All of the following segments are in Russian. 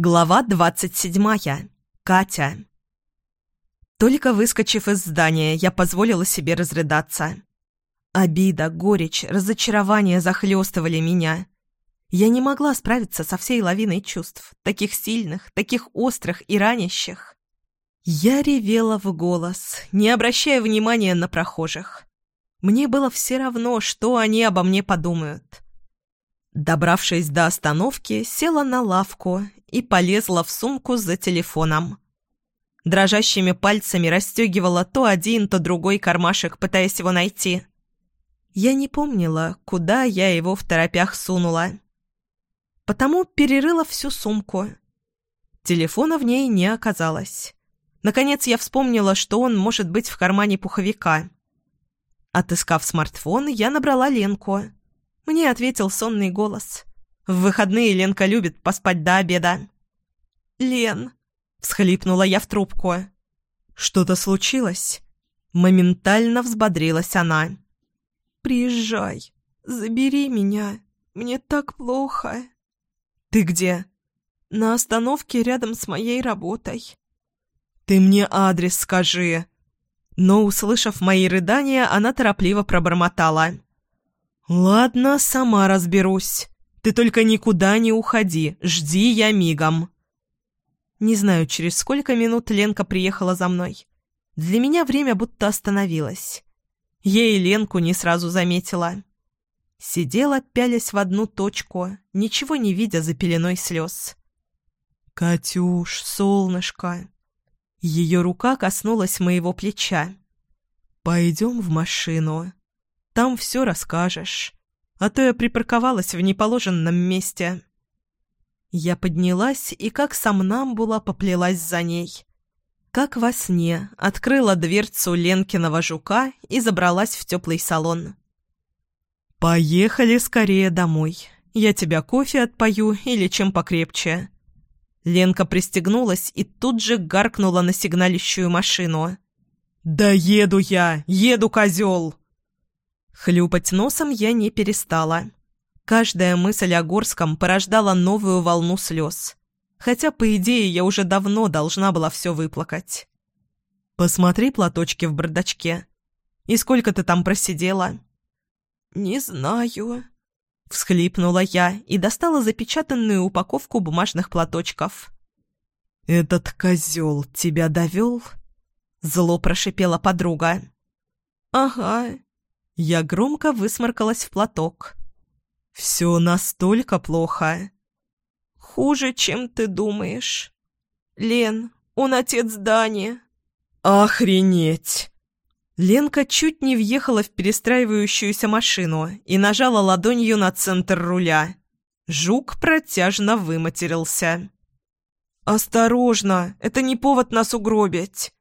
Глава двадцать седьмая. Катя. Только выскочив из здания, я позволила себе разрыдаться. Обида, горечь, разочарование захлестывали меня. Я не могла справиться со всей лавиной чувств, таких сильных, таких острых и ранящих. Я ревела в голос, не обращая внимания на прохожих. Мне было все равно, что они обо мне подумают. Добравшись до остановки, села на лавку и полезла в сумку за телефоном. Дрожащими пальцами расстегивала то один, то другой кармашек, пытаясь его найти. Я не помнила, куда я его в торопях сунула. Потому перерыла всю сумку. Телефона в ней не оказалось. Наконец я вспомнила, что он может быть в кармане пуховика. Отыскав смартфон, я набрала Ленку. Мне ответил сонный голос. В выходные Ленка любит поспать до обеда. «Лен», — всхлипнула я в трубку. «Что-то случилось?» Моментально взбодрилась она. «Приезжай, забери меня, мне так плохо». «Ты где?» «На остановке рядом с моей работой». «Ты мне адрес скажи!» Но, услышав мои рыдания, она торопливо пробормотала. «Ладно, сама разберусь. Ты только никуда не уходи, жди я мигом». Не знаю, через сколько минут Ленка приехала за мной. Для меня время будто остановилось. И Ленку не сразу заметила. Сидела, пялясь в одну точку, ничего не видя за пеленой слез. «Катюш, солнышко!» Ее рука коснулась моего плеча. «Пойдем в машину. Там все расскажешь. А то я припарковалась в неположенном месте». Я поднялась и как сомнамбула поплелась за ней. Как во сне открыла дверцу Ленкиного жука и забралась в теплый салон. «Поехали скорее домой. Я тебя кофе отпою или чем покрепче. Ленка пристегнулась и тут же гаркнула на сигналищую машину. «Да еду я! Еду, козел!» Хлюпать носом я не перестала. Каждая мысль о Горском порождала новую волну слез. Хотя, по идее, я уже давно должна была все выплакать. «Посмотри платочки в бардачке. И сколько ты там просидела?» «Не знаю», — всхлипнула я и достала запечатанную упаковку бумажных платочков. «Этот козел тебя довел?» — зло прошипела подруга. «Ага». Я громко высморкалась в платок. «Все настолько плохо». «Хуже, чем ты думаешь. Лен, он отец Дани». «Охренеть!» Ленка чуть не въехала в перестраивающуюся машину и нажала ладонью на центр руля. Жук протяжно выматерился. «Осторожно! Это не повод нас угробить!»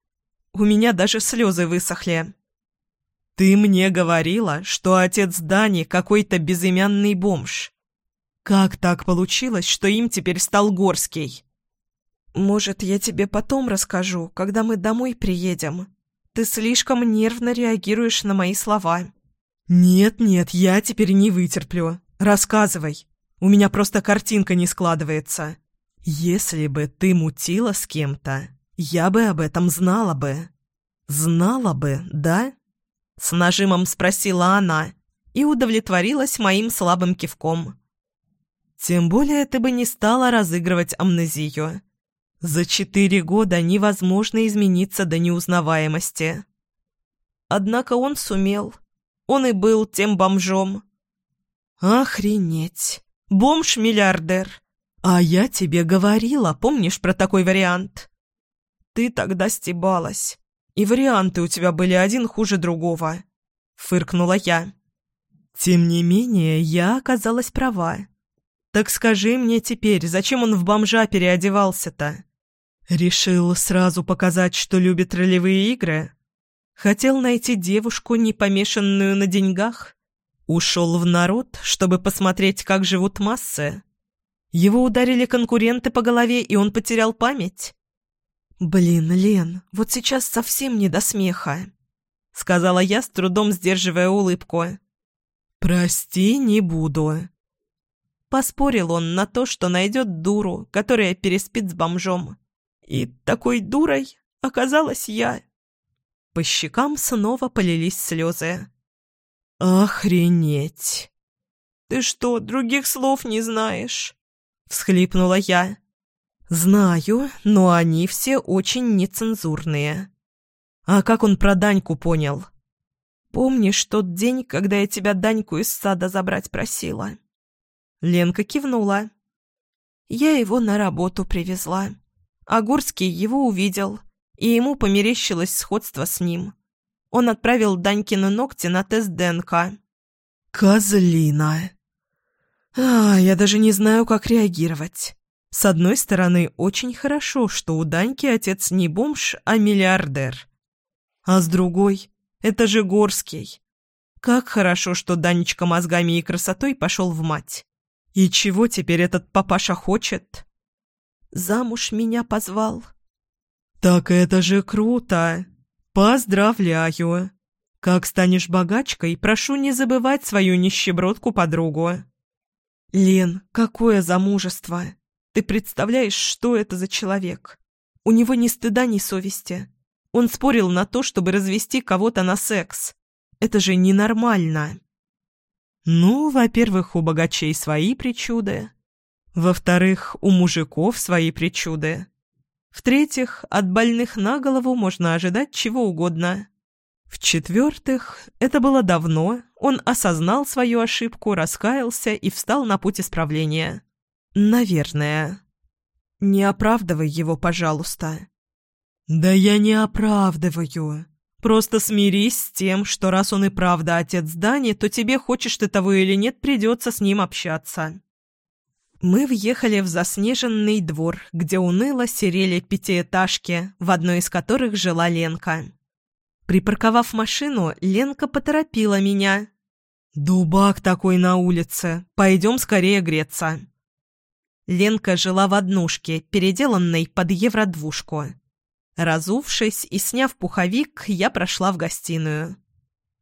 У меня даже слезы высохли. «Ты мне говорила, что отец Дани какой-то безымянный бомж. Как так получилось, что им теперь стал Горский?» «Может, я тебе потом расскажу, когда мы домой приедем?» Ты слишком нервно реагируешь на мои слова. Нет-нет, я теперь не вытерплю. Рассказывай. У меня просто картинка не складывается. Если бы ты мутила с кем-то, я бы об этом знала бы. Знала бы, да? С нажимом спросила она и удовлетворилась моим слабым кивком. Тем более ты бы не стала разыгрывать амнезию. За четыре года невозможно измениться до неузнаваемости. Однако он сумел. Он и был тем бомжом. Охренеть! Бомж-миллиардер! А я тебе говорила, помнишь про такой вариант? Ты тогда стебалась. И варианты у тебя были один хуже другого. Фыркнула я. Тем не менее, я оказалась права. Так скажи мне теперь, зачем он в бомжа переодевался-то? Решил сразу показать, что любит ролевые игры? Хотел найти девушку, не помешанную на деньгах? Ушел в народ, чтобы посмотреть, как живут массы? Его ударили конкуренты по голове, и он потерял память? «Блин, Лен, вот сейчас совсем не до смеха», — сказала я, с трудом сдерживая улыбку. «Прости, не буду». Поспорил он на то, что найдет дуру, которая переспит с бомжом. И такой дурой оказалась я. По щекам снова полились слезы. «Охренеть!» «Ты что, других слов не знаешь?» — всхлипнула я. «Знаю, но они все очень нецензурные». «А как он про Даньку понял?» «Помнишь тот день, когда я тебя Даньку из сада забрать просила?» Ленка кивнула. «Я его на работу привезла. Горский его увидел, и ему померещилось сходство с ним. Он отправил Данькины ногти на тест ДНК». «Козлина!» «А, я даже не знаю, как реагировать. С одной стороны, очень хорошо, что у Даньки отец не бомж, а миллиардер. А с другой, это же Горский. Как хорошо, что Данечка мозгами и красотой пошел в мать. И чего теперь этот папаша хочет? Замуж меня позвал. Так это же круто. Поздравляю. Как станешь богачкой, прошу не забывать свою нищебродку-подругу. Лен, какое замужество? Ты представляешь, что это за человек? У него ни стыда, ни совести. Он спорил на то, чтобы развести кого-то на секс. Это же ненормально. Ну, во-первых, у богачей свои причуды. Во-вторых, у мужиков свои причуды. В-третьих, от больных на голову можно ожидать чего угодно. В-четвертых, это было давно, он осознал свою ошибку, раскаялся и встал на путь исправления. Наверное. Не оправдывай его, пожалуйста. Да я не оправдываю. Просто смирись с тем, что раз он и правда отец Дани, то тебе, хочешь ты того или нет, придется с ним общаться. Мы въехали в заснеженный двор, где уныло серели пятиэтажки, в одной из которых жила Ленка. Припарковав машину, Ленка поторопила меня. «Дубак такой на улице, пойдем скорее греться». Ленка жила в однушке, переделанной под евродвушку. Разувшись и сняв пуховик, я прошла в гостиную.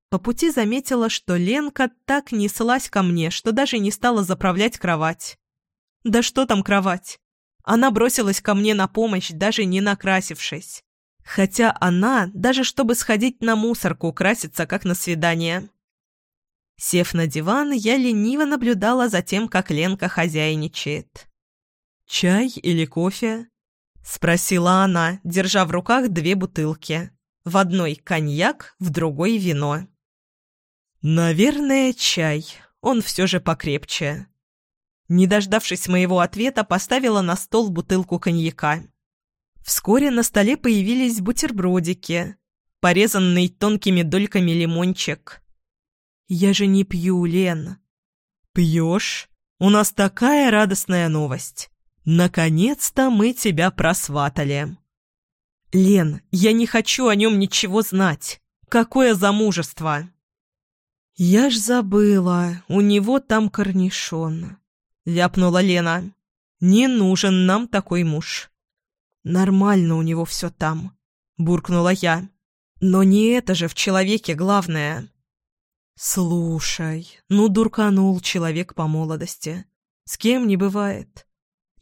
По пути заметила, что Ленка так неслась ко мне, что даже не стала заправлять кровать. Да что там кровать? Она бросилась ко мне на помощь, даже не накрасившись. Хотя она, даже чтобы сходить на мусорку, красится, как на свидание. Сев на диван, я лениво наблюдала за тем, как Ленка хозяйничает. «Чай или кофе?» — спросила она, держа в руках две бутылки. В одной коньяк, в другой вино. «Наверное, чай. Он все же покрепче». Не дождавшись моего ответа, поставила на стол бутылку коньяка. Вскоре на столе появились бутербродики, порезанный тонкими дольками лимончик. «Я же не пью, Лен». «Пьешь? У нас такая радостная новость. «Наконец-то мы тебя просватали!» «Лен, я не хочу о нем ничего знать. Какое замужество!» «Я ж забыла, у него там корнишон», — ляпнула Лена. «Не нужен нам такой муж». «Нормально у него все там», — буркнула я. «Но не это же в человеке главное». «Слушай, ну дурканул человек по молодости. С кем не бывает.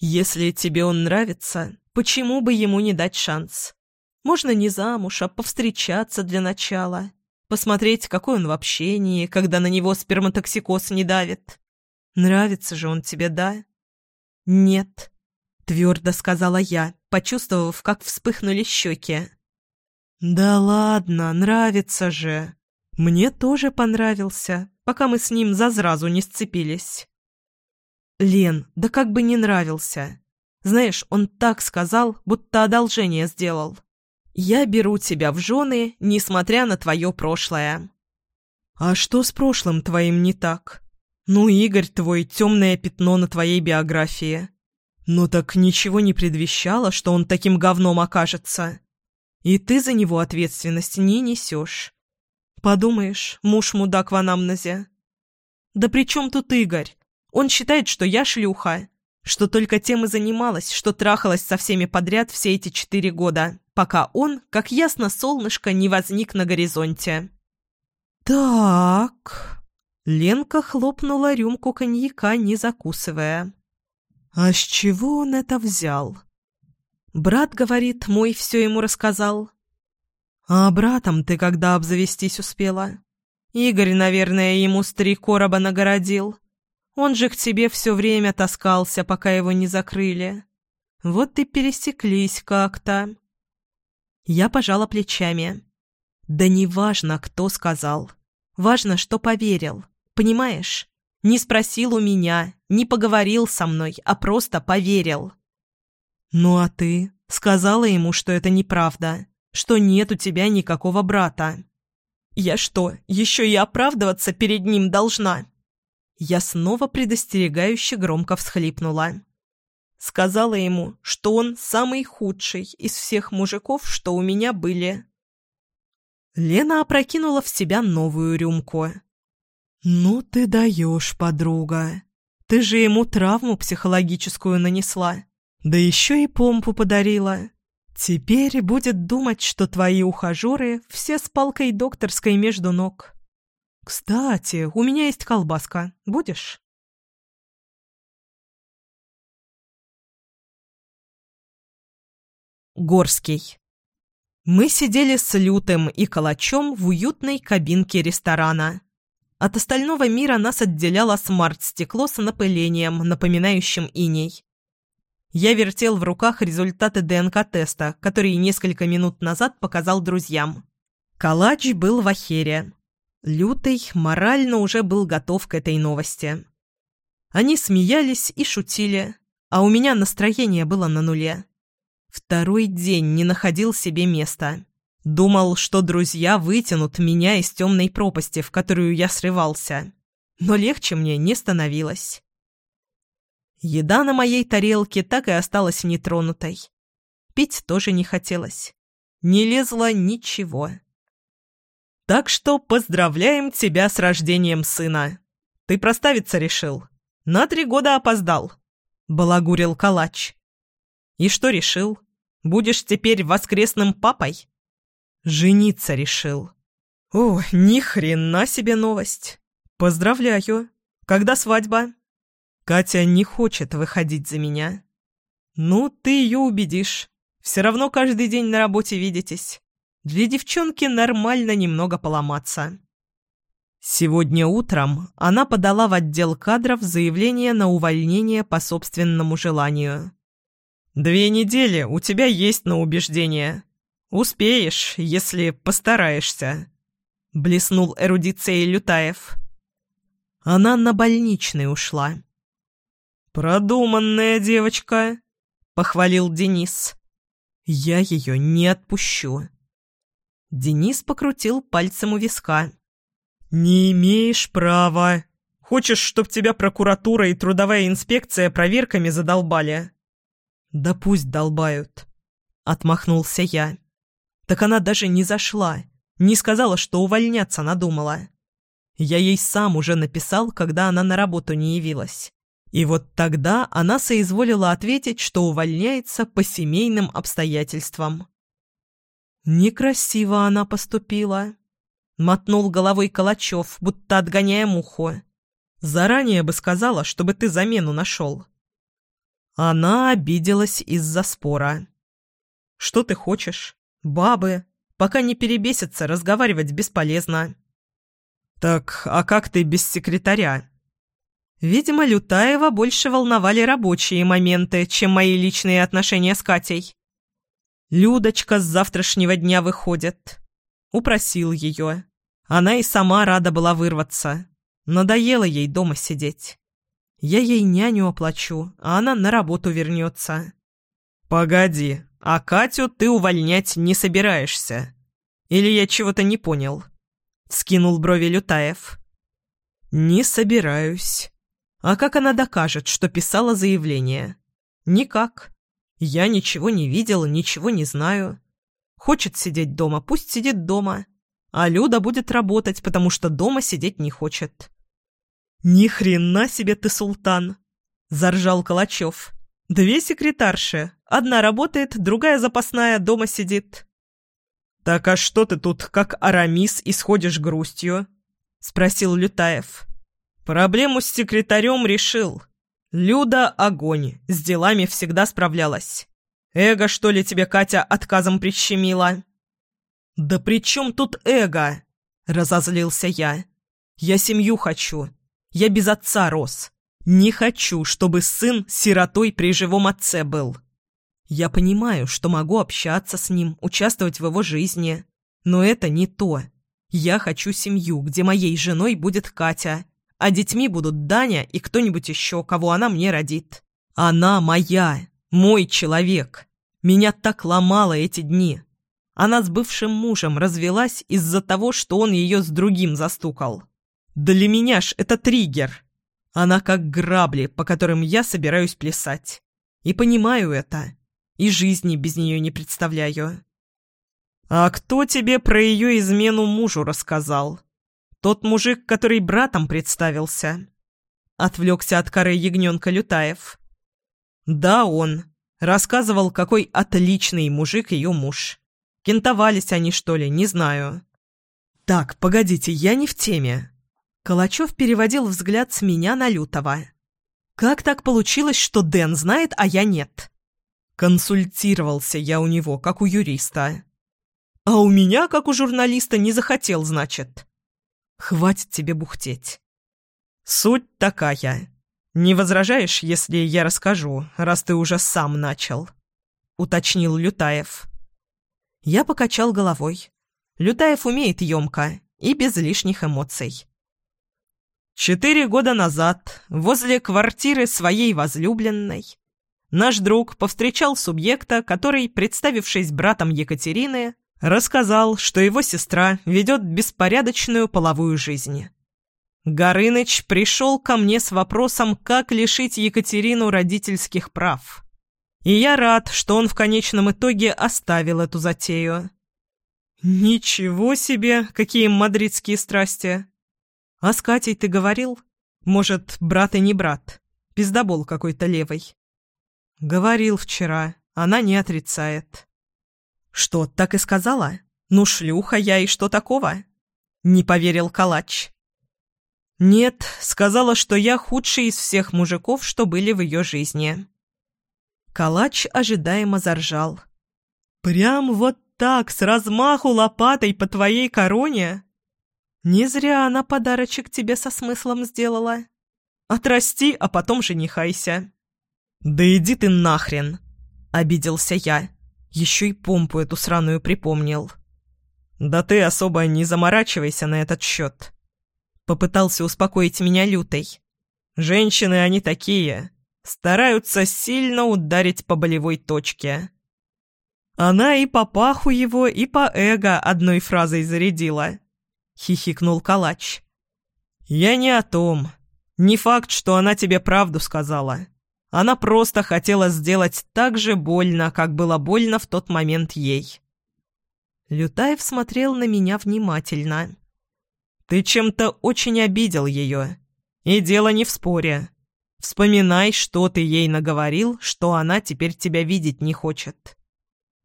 Если тебе он нравится, почему бы ему не дать шанс? Можно не замуж, а повстречаться для начала. Посмотреть, какой он в общении, когда на него сперматоксикоз не давит. Нравится же он тебе, да? Нет, твердо сказала я, почувствовав, как вспыхнули щеки. Да ладно, нравится же. Мне тоже понравился, пока мы с ним за зразу не сцепились. «Лен, да как бы не нравился. Знаешь, он так сказал, будто одолжение сделал. Я беру тебя в жены, несмотря на твое прошлое». «А что с прошлым твоим не так? Ну, Игорь твой, темное пятно на твоей биографии. Ну так ничего не предвещало, что он таким говном окажется. И ты за него ответственность не несешь. Подумаешь, муж-мудак в анамнезе. Да при чем тут Игорь? Он считает, что я шлюха, что только тем и занималась, что трахалась со всеми подряд все эти четыре года, пока он, как ясно солнышко, не возник на горизонте. «Так...» Ленка хлопнула рюмку коньяка, не закусывая. «А с чего он это взял?» «Брат, говорит, мой все ему рассказал». «А братом ты когда обзавестись успела?» «Игорь, наверное, ему с три короба нагородил. Он же к тебе все время таскался, пока его не закрыли. Вот и пересеклись как-то». Я пожала плечами. «Да не важно, кто сказал. Важно, что поверил. Понимаешь? Не спросил у меня, не поговорил со мной, а просто поверил». «Ну а ты?» Сказала ему, что это неправда, что нет у тебя никакого брата. «Я что, еще и оправдываться перед ним должна?» Я снова предостерегающе громко всхлипнула. Сказала ему, что он самый худший из всех мужиков, что у меня были. Лена опрокинула в себя новую рюмку. «Ну ты даешь, подруга. Ты же ему травму психологическую нанесла. Да еще и помпу подарила. Теперь будет думать, что твои ухажеры все с палкой докторской между ног. Кстати, у меня есть колбаска. Будешь?» Горский. Мы сидели с Лютым и Калачом в уютной кабинке ресторана. От остального мира нас отделяло смарт-стекло с напылением, напоминающим иней. Я вертел в руках результаты ДНК-теста, который несколько минут назад показал друзьям. Калач был в ахере. Лютый морально уже был готов к этой новости. Они смеялись и шутили, а у меня настроение было на нуле. Второй день не находил себе места. Думал, что друзья вытянут меня из темной пропасти, в которую я срывался. Но легче мне не становилось. Еда на моей тарелке так и осталась нетронутой. Пить тоже не хотелось. Не лезло ничего. Так что поздравляем тебя с рождением сына. Ты проставиться решил. На три года опоздал. Балагурил калач. И что решил? Будешь теперь воскресным папой? Жениться решил. О, ни хрена себе новость. Поздравляю. Когда свадьба? Катя не хочет выходить за меня. Ну, ты ее убедишь. Все равно каждый день на работе видитесь. Для девчонки нормально немного поломаться. Сегодня утром она подала в отдел кадров заявление на увольнение по собственному желанию. «Две недели у тебя есть на убеждение. Успеешь, если постараешься», — блеснул эрудицией Лютаев. Она на больничный ушла. «Продуманная девочка», — похвалил Денис. «Я ее не отпущу». Денис покрутил пальцем у виска. «Не имеешь права. Хочешь, чтоб тебя прокуратура и трудовая инспекция проверками задолбали?» «Да пусть долбают», — отмахнулся я. «Так она даже не зашла, не сказала, что увольняться надумала. Я ей сам уже написал, когда она на работу не явилась. И вот тогда она соизволила ответить, что увольняется по семейным обстоятельствам». «Некрасиво она поступила», — мотнул головой Калачев, будто отгоняя муху. «Заранее бы сказала, чтобы ты замену нашел». Она обиделась из-за спора. «Что ты хочешь? Бабы. Пока не перебесятся, разговаривать бесполезно». «Так, а как ты без секретаря?» Видимо, Лютаева больше волновали рабочие моменты, чем мои личные отношения с Катей. «Людочка с завтрашнего дня выходит». Упросил ее. Она и сама рада была вырваться. Надоело ей дома сидеть. Я ей няню оплачу, а она на работу вернется. «Погоди, а Катю ты увольнять не собираешься? Или я чего-то не понял?» Скинул брови Лютаев. «Не собираюсь. А как она докажет, что писала заявление?» «Никак. Я ничего не видел, ничего не знаю. Хочет сидеть дома, пусть сидит дома. А Люда будет работать, потому что дома сидеть не хочет. «Ни хрена себе ты султан!» – заржал Калачев. «Две секретарши. Одна работает, другая запасная дома сидит». «Так а что ты тут, как Арамис, исходишь грустью?» – спросил Лютаев. Проблему с секретарем решил. Люда — огонь, с делами всегда справлялась. Эго, что ли, тебе Катя отказом прищемила?» «Да при чем тут эго?» — разозлился я. «Я семью хочу. Я без отца рос. Не хочу, чтобы сын сиротой при живом отце был. Я понимаю, что могу общаться с ним, участвовать в его жизни. Но это не то. Я хочу семью, где моей женой будет Катя, а детьми будут Даня и кто-нибудь еще, кого она мне родит. Она моя, мой человек. Меня так ломало эти дни. Она с бывшим мужем развелась из-за того, что он ее с другим застукал. Для меня ж это триггер. Она как грабли, по которым я собираюсь плясать. И понимаю это и жизни без нее не представляю. «А кто тебе про ее измену мужу рассказал? Тот мужик, который братом представился?» Отвлекся от коры ягненка Лютаев. «Да, он. Рассказывал, какой отличный мужик ее муж. Кентовались они, что ли, не знаю». «Так, погодите, я не в теме». Калачев переводил взгляд с меня на Лютова. «Как так получилось, что Дэн знает, а я нет?» Консультировался я у него, как у юриста. А у меня, как у журналиста, не захотел, значит. Хватит тебе бухтеть. Суть такая. Не возражаешь, если я расскажу, раз ты уже сам начал? Уточнил Лютаев. Я покачал головой. Лютаев умеет емко и без лишних эмоций. Четыре года назад, возле квартиры своей возлюбленной, наш друг повстречал субъекта, который, представившись братом Екатерины, рассказал, что его сестра ведет беспорядочную половую жизнь. Горыныч пришел ко мне с вопросом, как лишить Екатерину родительских прав. И я рад, что он в конечном итоге оставил эту затею. «Ничего себе, какие мадридские страсти!» «А с Катей ты говорил? Может, брат и не брат? Пиздобол какой-то левый». «Говорил вчера. Она не отрицает». «Что, так и сказала? Ну, шлюха я и что такого?» Не поверил Калач. «Нет, сказала, что я худший из всех мужиков, что были в ее жизни». Калач ожидаемо заржал. «Прям вот так, с размаху лопатой по твоей короне?» «Не зря она подарочек тебе со смыслом сделала. Отрасти, а потом женихайся». «Да иди ты нахрен!» — обиделся я. Еще и помпу эту сраную припомнил. «Да ты особо не заморачивайся на этот счет!» Попытался успокоить меня лютой. «Женщины они такие, стараются сильно ударить по болевой точке». Она и по паху его, и по эго одной фразой зарядила. Хихикнул калач. «Я не о том. Не факт, что она тебе правду сказала. Она просто хотела сделать так же больно, как было больно в тот момент ей. Лютаев смотрел на меня внимательно. «Ты чем-то очень обидел ее. И дело не в споре. Вспоминай, что ты ей наговорил, что она теперь тебя видеть не хочет».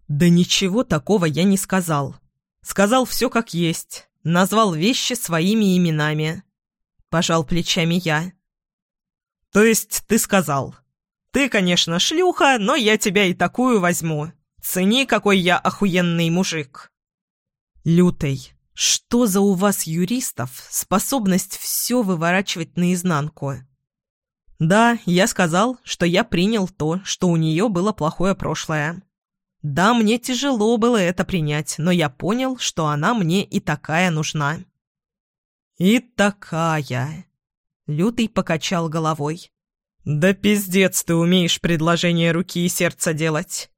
«Да ничего такого я не сказал. Сказал все как есть. Назвал вещи своими именами». Пожал плечами я. «То есть ты сказал?» Ты, конечно, шлюха, но я тебя и такую возьму. Цени, какой я охуенный мужик. Лютый, что за у вас, юристов, способность все выворачивать наизнанку? Да, я сказал, что я принял то, что у нее было плохое прошлое. Да, мне тяжело было это принять, но я понял, что она мне и такая нужна. И такая. Лютый покачал головой. «Да пиздец ты умеешь предложение руки и сердца делать!»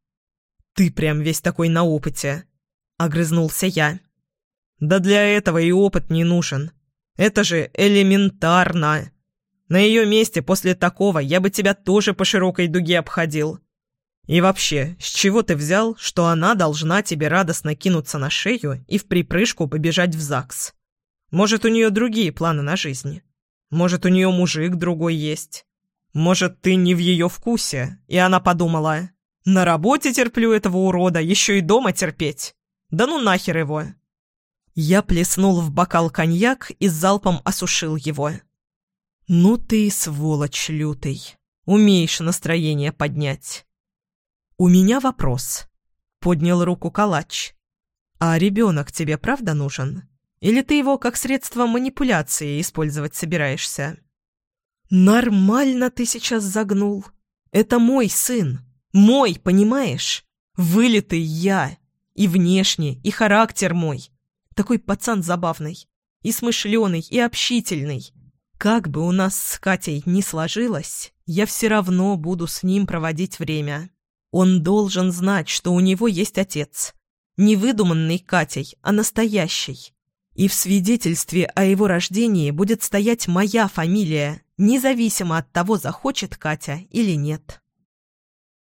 «Ты прям весь такой на опыте!» — огрызнулся я. «Да для этого и опыт не нужен. Это же элементарно. На ее месте после такого я бы тебя тоже по широкой дуге обходил. И вообще, с чего ты взял, что она должна тебе радостно кинуться на шею и в припрыжку побежать в ЗАГС? Может, у нее другие планы на жизнь? Может, у нее мужик другой есть?» Может, ты не в ее вкусе?» И она подумала, «На работе терплю этого урода, еще и дома терпеть. Да ну нахер его!» Я плеснул в бокал коньяк и залпом осушил его. «Ну ты сволочь лютый. Умеешь настроение поднять». «У меня вопрос», — поднял руку калач. «А ребенок тебе правда нужен? Или ты его как средство манипуляции использовать собираешься?» «Нормально ты сейчас загнул. Это мой сын. Мой, понимаешь? Вылитый я. И внешне, и характер мой. Такой пацан забавный. И смышленый, и общительный. Как бы у нас с Катей ни сложилось, я все равно буду с ним проводить время. Он должен знать, что у него есть отец. Не выдуманный Катей, а настоящий. И в свидетельстве о его рождении будет стоять моя фамилия, независимо от того, захочет Катя или нет.